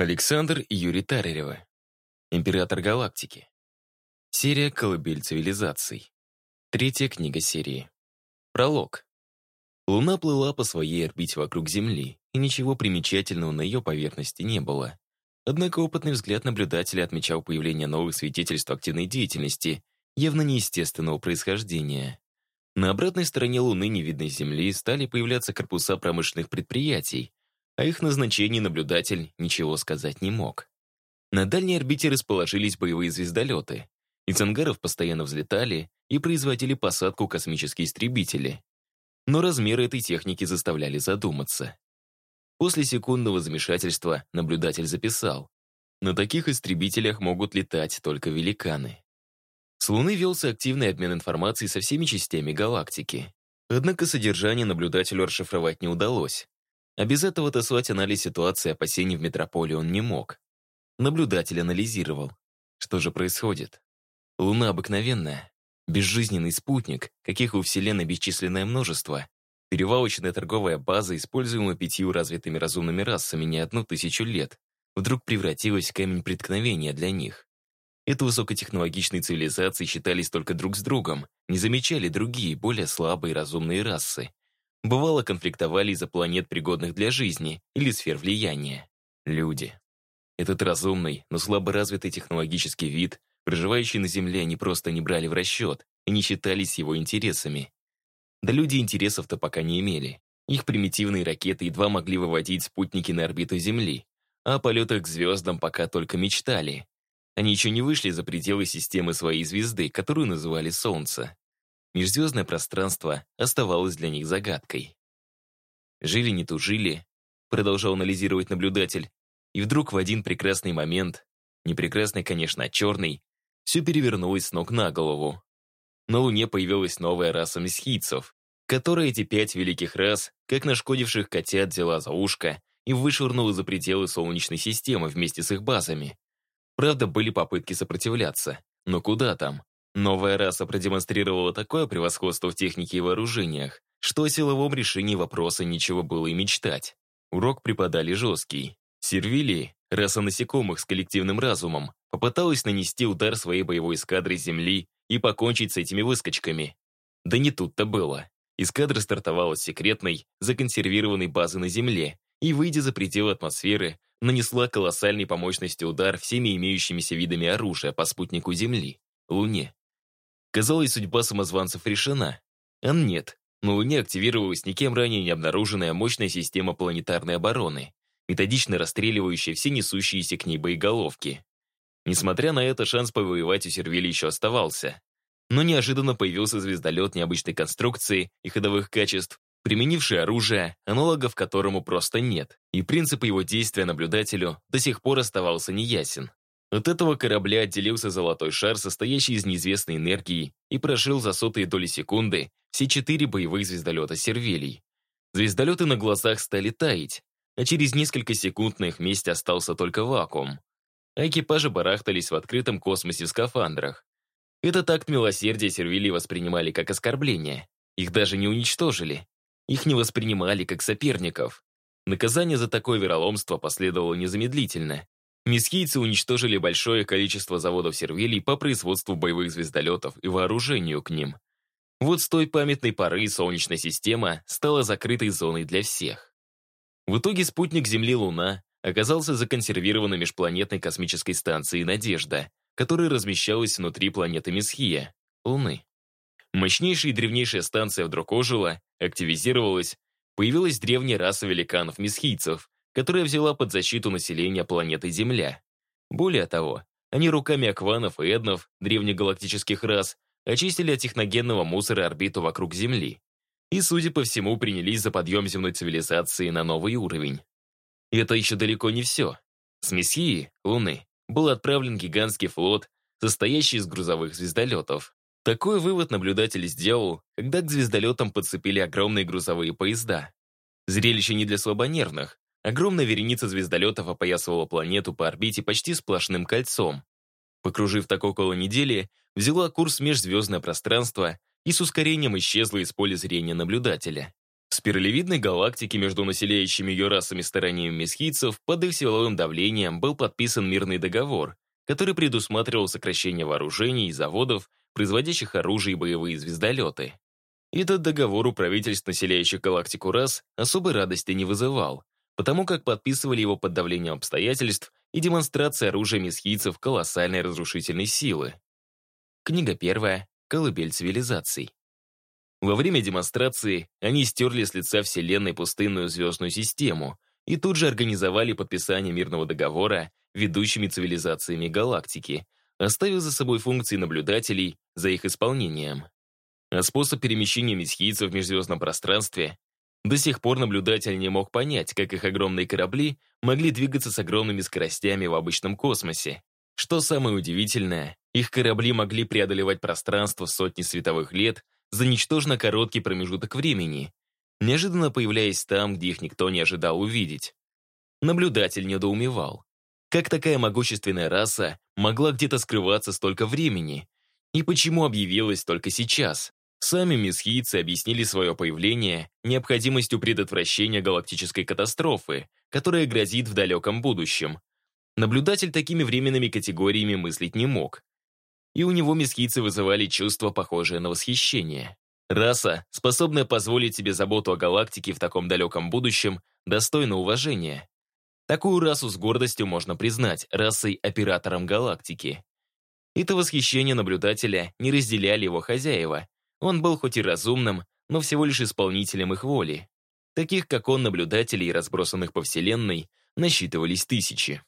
Александр и Юрий Тараревы. Император галактики. Серия «Колыбель цивилизаций». Третья книга серии. Пролог. Луна плыла по своей орбите вокруг Земли, и ничего примечательного на ее поверхности не было. Однако опытный взгляд наблюдателя отмечал появление новых свидетельств активной деятельности, явно неестественного происхождения. На обратной стороне Луны невидной Земли стали появляться корпуса промышленных предприятий, о их назначении наблюдатель ничего сказать не мог. На дальней орбите расположились боевые звездолеты. Из ангаров постоянно взлетали и производили посадку космические истребители. Но размеры этой техники заставляли задуматься. После секундного замешательства наблюдатель записал. На таких истребителях могут летать только великаны. С Луны велся активный обмен информацией со всеми частями галактики. Однако содержание наблюдателю расшифровать не удалось. А без этого отослать анализ ситуации опасений в метрополе он не мог. Наблюдатель анализировал. Что же происходит? Луна обыкновенная, безжизненный спутник, каких у Вселенной бесчисленное множество. Перевалочная торговая база, используемая пятью развитыми разумными расами не одну тысячу лет, вдруг превратилась в камень преткновения для них. Это высокотехнологичные цивилизации считались только друг с другом, не замечали другие, более слабые разумные расы. Бывало, конфликтовали из-за планет, пригодных для жизни, или сфер влияния. Люди. Этот разумный, но слабо развитый технологический вид, проживающий на Земле, они просто не брали в расчет и не считались его интересами. Да люди интересов-то пока не имели. Их примитивные ракеты едва могли выводить спутники на орбиту Земли, а о полетах к звездам пока только мечтали. Они еще не вышли за пределы системы своей звезды, которую называли Солнце. Межзвездное пространство оставалось для них загадкой. Жили не тужили, продолжал анализировать наблюдатель, и вдруг в один прекрасный момент, не прекрасный, конечно, а черный, все перевернулось с ног на голову. На Луне появилась новая раса месхийцев, которая эти пять великих рас, как нашкодивших котят, взяла за ушко и вышвырнула за пределы Солнечной системы вместе с их базами. Правда, были попытки сопротивляться, но куда там? Новая раса продемонстрировала такое превосходство в технике и вооружениях, что о силовом решении вопроса ничего было и мечтать. Урок преподали жесткий. Сервилии, раса насекомых с коллективным разумом, попыталась нанести удар своей боевой эскадрой Земли и покончить с этими выскочками. Да не тут-то было. Эскадра стартовала с секретной, законсервированной базы на Земле и, выйдя за пределы атмосферы, нанесла колоссальный по мощности удар всеми имеющимися видами оружия по спутнику Земли, Луне. Казалось, судьба самозванцев решена. А нет, на Луне активировалась никем ранее не обнаруженная мощная система планетарной обороны, методично расстреливающая все несущиеся к ней боеголовки. Несмотря на это, шанс повоевать у Сервили еще оставался. Но неожиданно появился звездолет необычной конструкции и ходовых качеств, применивший оружие, аналогов которому просто нет, и принцип его действия наблюдателю до сих пор оставался неясен. От этого корабля отделился золотой шар, состоящий из неизвестной энергии, и прошил за сотые доли секунды все четыре боевых звездолета Сервелий. Звездолеты на глазах стали таять, а через несколько секунд на их месте остался только вакуум. А экипажи барахтались в открытом космосе в скафандрах. Этот акт милосердия Сервилий воспринимали как оскорбление. Их даже не уничтожили. Их не воспринимали как соперников. Наказание за такое вероломство последовало незамедлительно. Месхийцы уничтожили большое количество заводов сервилий по производству боевых звездолетов и вооружению к ним. Вот с той памятной поры Солнечная система стала закрытой зоной для всех. В итоге спутник Земли-Луна оказался законсервированной межпланетной космической станцией «Надежда», которая размещалась внутри планеты Месхия, Луны. Мощнейшая и древнейшая станция вдруг ожила, активизировалась, появилась древняя раса великанов-месхийцев, которая взяла под защиту населения планеты Земля. Более того, они руками акванов и эднов, древнегалактических рас, очистили от техногенного мусора орбиту вокруг Земли. И, судя по всему, принялись за подъем земной цивилизации на новый уровень. И это еще далеко не все. С Мессии, Луны, был отправлен гигантский флот, состоящий из грузовых звездолетов. Такой вывод наблюдатель сделал, когда к звездолетам подцепили огромные грузовые поезда. Зрелище не для слабонервных, Огромная вереница звездолетов опоясывала планету по орбите почти сплошным кольцом. Покружив так около недели, взяла курс межзвездное пространство и с ускорением исчезла из поля зрения наблюдателя. В спиралевидной галактике между населяющими ее расами стараниями месхийцев под их силовым давлением был подписан мирный договор, который предусматривал сокращение вооружений и заводов, производящих оружие и боевые звездолеты. Этот договор у правительств, населяющих галактику рас, особой радости не вызывал, потому как подписывали его под давлением обстоятельств и демонстрации оружия месхийцев колоссальной разрушительной силы. Книга первая «Колыбель цивилизаций». Во время демонстрации они стерли с лица Вселенной пустынную звездную систему и тут же организовали подписание мирного договора ведущими цивилизациями галактики, оставив за собой функции наблюдателей за их исполнением. А способ перемещения месхийцев в межзвездном пространстве до сих пор наблюдатель не мог понять, как их огромные корабли могли двигаться с огромными скоростями в обычном космосе. Что самое удивительное, их корабли могли преодолевать пространство сотни световых лет за ничтожно короткий промежуток времени, неожиданно появляясь там, где их никто не ожидал увидеть. Наблюдатель недоумевал. Как такая могущественная раса могла где-то скрываться столько времени? И почему объявилась только сейчас? Сами месхийцы объяснили свое появление необходимостью предотвращения галактической катастрофы, которая грозит в далеком будущем. Наблюдатель такими временными категориями мыслить не мог. И у него месхийцы вызывали чувство, похожее на восхищение. Раса, способная позволить себе заботу о галактике в таком далеком будущем, достойна уважения. Такую расу с гордостью можно признать расой-оператором галактики. Это восхищение наблюдателя не разделяли его хозяева, он был хоть и разумным, но всего лишь исполнителем их воли. Таких, как он, наблюдателей, разбросанных по Вселенной, насчитывались тысячи.